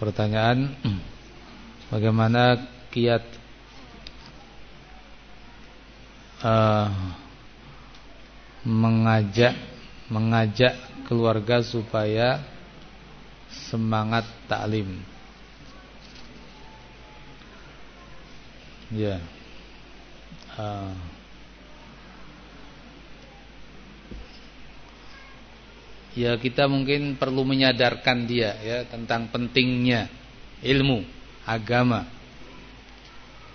pertanyaan bagaimana kiat uh, mengajak mengajak keluarga supaya semangat taklim. Ya. Uh, ya kita mungkin perlu menyadarkan dia ya tentang pentingnya ilmu agama.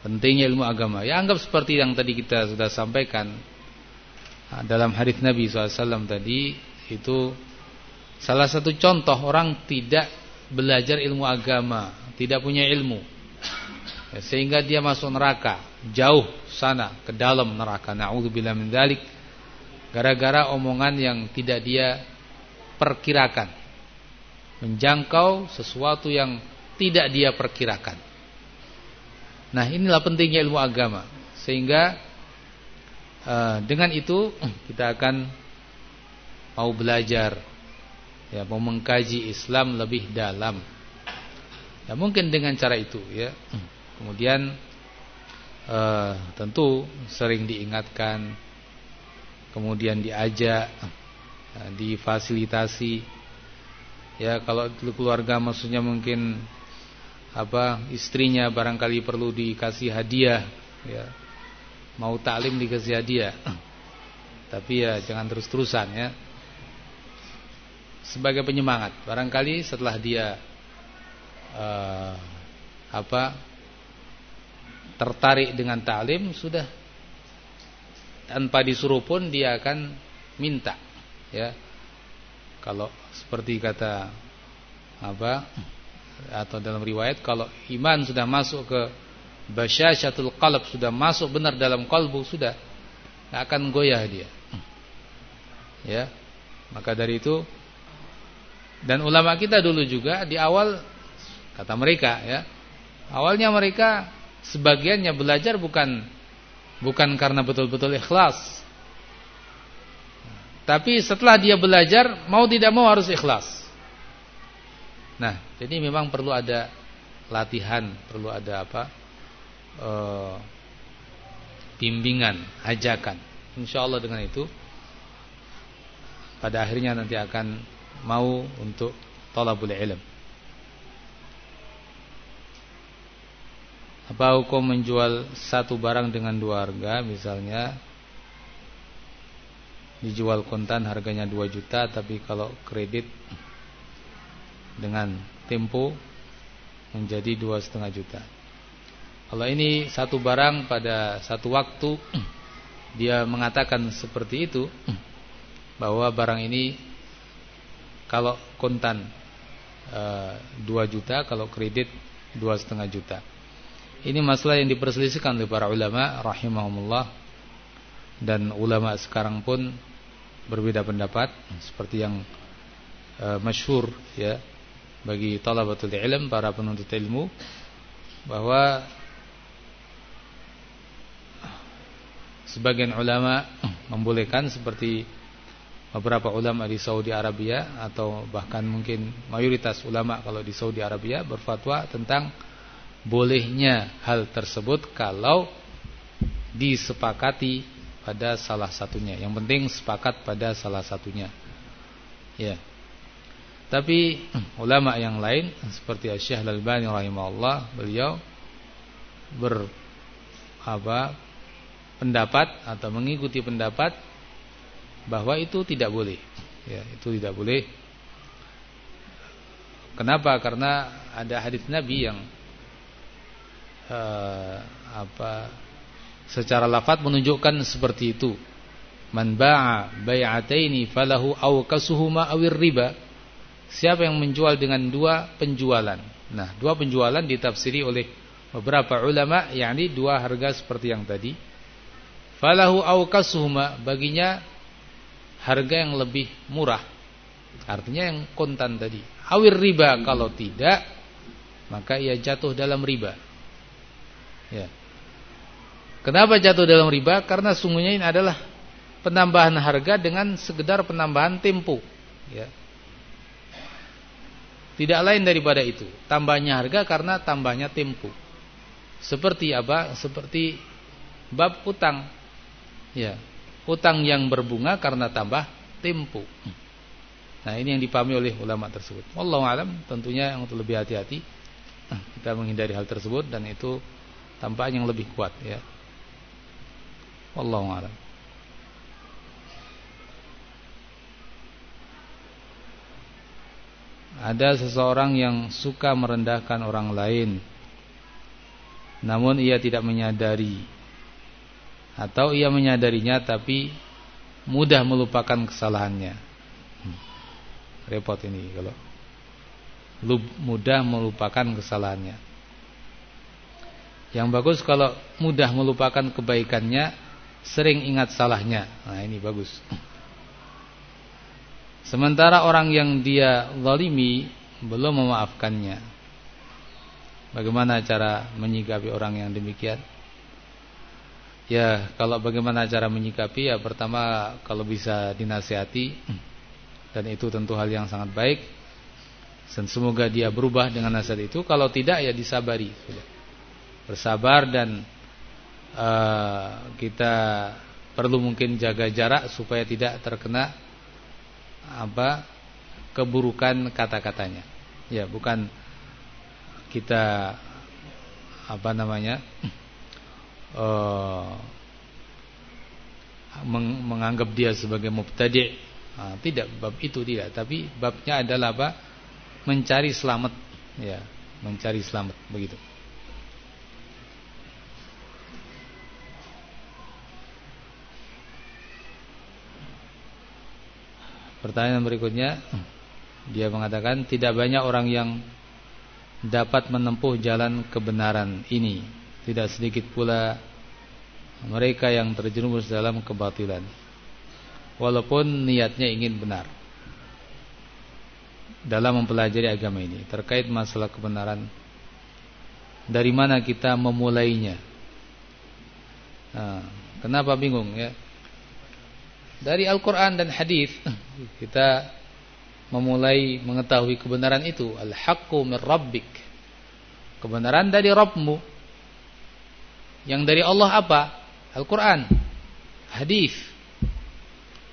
Pentingnya ilmu agama. Ya anggap seperti yang tadi kita sudah sampaikan ah, dalam hadis Nabi SAW tadi itu salah satu contoh orang tidak belajar ilmu agama, tidak punya ilmu. Ya, sehingga dia masuk neraka, jauh sana ke dalam neraka. Nauzubillah min dzalik. Gara-gara omongan yang tidak dia perkirakan. Menjangkau sesuatu yang tidak dia perkirakan. Nah, inilah pentingnya ilmu agama. Sehingga uh, dengan itu kita akan mau belajar ya, mau mengkaji Islam lebih dalam. Ya, mungkin dengan cara itu ya. Kemudian uh, tentu sering diingatkan kemudian diajak difasilitasi. Ya kalau keluarga maksudnya mungkin apa istrinya barangkali perlu dikasih hadiah. Ya mau taklim dikasih hadiah. Tapi ya jangan terus-terusan ya. Sebagai penyemangat barangkali setelah dia uh, apa tertarik dengan taklim sudah. Tanpa disuruh pun dia akan minta ya kalau seperti kata apa atau dalam riwayat kalau iman sudah masuk ke basyasyatul qalb sudah masuk benar dalam kalbu sudah akan goyah dia. Ya. Maka dari itu dan ulama kita dulu juga di awal kata mereka ya. Awalnya mereka sebagiannya belajar bukan bukan karena betul-betul ikhlas. Tapi setelah dia belajar mau tidak mau harus ikhlas. Nah, jadi memang perlu ada latihan, perlu ada apa? E, bimbingan, ajakan. Insya Allah dengan itu pada akhirnya nanti akan mau untuk talabul ilm. Apa hukum menjual satu barang dengan dua harga misalnya dijual kontan harganya 2 juta tapi kalau kredit dengan tempo menjadi dua setengah juta. Kalau ini satu barang pada satu waktu dia mengatakan seperti itu bahwa barang ini kalau kontan e, dua juta, kalau kredit dua setengah juta. Ini masalah yang diperselisihkan oleh para ulama rahimahumullah dan ulama sekarang pun berbeda pendapat seperti yang e, masyhur ya bagi talabatul ilm para penuntut ilmu bahwa sebagian ulama membolehkan seperti beberapa ulama di Saudi Arabia atau bahkan mungkin mayoritas ulama kalau di Saudi Arabia berfatwa tentang bolehnya hal tersebut kalau disepakati pada salah satunya. Yang penting sepakat pada salah satunya. Ya. Tapi ulama yang lain seperti Syekh Al-Albani rahimahullah, beliau ber apa pendapat atau mengikuti pendapat bahwa itu tidak boleh. Ya, itu tidak boleh. Kenapa? Karena ada hadis Nabi yang uh, apa secara lafaz menunjukkan seperti itu. Man ba'a bai'ataini falahu aw kasuhuma awir riba Siapa yang menjual dengan dua penjualan? Nah, dua penjualan ditafsiri oleh beberapa ulama yakni dua harga seperti yang tadi. Falahu awkasuhuma baginya harga yang lebih murah. Artinya yang kontan tadi. Awir riba kalau tidak maka ia jatuh dalam riba. Ya. Kenapa jatuh dalam riba? Karena sungguhnya ini adalah penambahan harga dengan sekedar penambahan tempo, ya. Tidak lain daripada itu. Tambahnya harga karena tambahnya tempo. Seperti apa? Seperti bab utang. Ya. Utang yang berbunga karena tambah tempo. Nah, ini yang dipahami oleh ulama tersebut. Wallahu alam, tentunya yang untuk lebih hati-hati kita menghindari hal tersebut dan itu tampaknya yang lebih kuat ya. Wallahu alam. Ada seseorang yang suka merendahkan orang lain Namun ia tidak menyadari Atau ia menyadarinya tapi Mudah melupakan kesalahannya hmm. Repot ini kalau Mudah melupakan kesalahannya Yang bagus kalau mudah melupakan kebaikannya Sering ingat salahnya Nah ini bagus Sementara orang yang dia zalimi belum memaafkannya. Bagaimana cara menyikapi orang yang demikian? Ya, kalau bagaimana cara menyikapi ya pertama kalau bisa dinasihati dan itu tentu hal yang sangat baik. Dan semoga dia berubah dengan nasihat itu. Kalau tidak ya disabari Bersabar dan uh, kita perlu mungkin jaga jarak supaya tidak terkena apa keburukan kata-katanya. Ya, bukan kita apa namanya? Uh, meng menganggap dia sebagai mubtadi'. Nah, tidak bab itu tidak, tapi babnya adalah apa? Mencari selamat, ya, mencari selamat begitu. Pertanyaan berikutnya. Dia mengatakan Tidak banyak orang yang Dapat menempuh jalan kebenaran ini. Tidak sedikit pula Mereka yang terjerumus dalam kebatilan. Walaupun niatnya ingin benar Dalam mempelajari agama ini Terkait masalah kebenaran Dari mana kita memulainya? Nah, Kenapa bingung ya? Dari Al-Quran dan Hadis kita memulai mengetahui kebenaran itu. Al-haqqu min rabbik. Kebenaran dari Rabbmu. Yang dari Allah apa? Al-Quran. Hadis.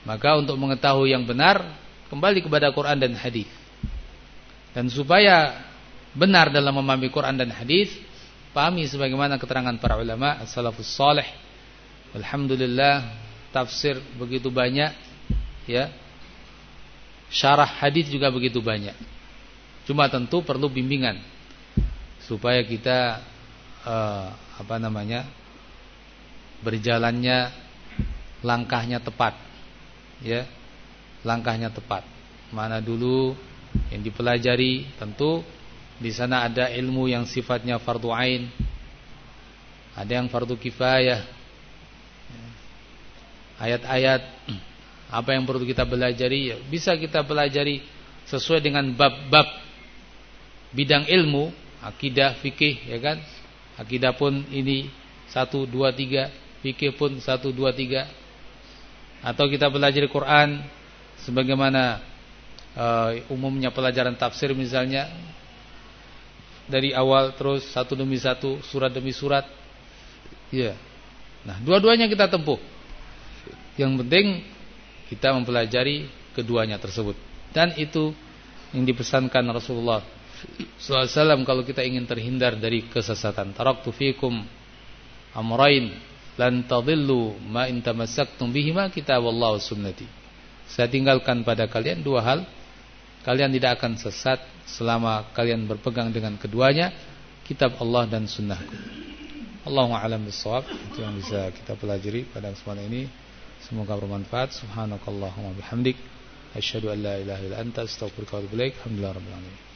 Maka untuk mengetahui yang benar kembali kepada Quran dan Hadis. Dan supaya benar dalam memahami Quran dan Hadis pahami sebagaimana keterangan para ulama as-salafus salih. Alhamdulillah tafsir begitu banyak ya syarah hadis juga begitu banyak. Cuma tentu perlu bimbingan. Supaya kita uh, apa namanya berjalannya langkahnya tepat. Ya langkahnya tepat. Mana dulu yang dipelajari tentu di sana ada ilmu yang sifatnya fardu ain. Ada yang fardu kifayah. Ayat-ayat apa yang perlu kita pelajari? Ya, bisa kita pelajari sesuai dengan bab-bab bidang ilmu akidah fikih ya kan? Akidah pun ini satu dua tiga fikih pun satu dua tiga. Atau kita belajar Quran sebagaimana uh, umumnya pelajaran tafsir misalnya dari awal terus satu demi satu surat demi surat. Ya nah dua-duanya kita tempuh. Yang penting kita mempelajari keduanya tersebut. Dan itu yang dipesankan Rasulullah SAW kalau kita ingin terhindar dari kesesatan. Taraktu fikum amrain lan tadillu ma in tamassaktum bihima kitaballah sunnati. Saya tinggalkan pada kalian dua hal. Kalian tidak akan sesat selama kalian berpegang dengan keduanya, kitab Allah dan sunnahku. Allahu a'lam bissawab. Itu yang bisa kita pelajari pada kesempatan ini. Semoga bermanfaat. Subhanakallahumma bihamdik. Asyhadu an la ilaha illa anta astaghfiruka wa atubu ilaik. Alhamdulillah rabbil alamin.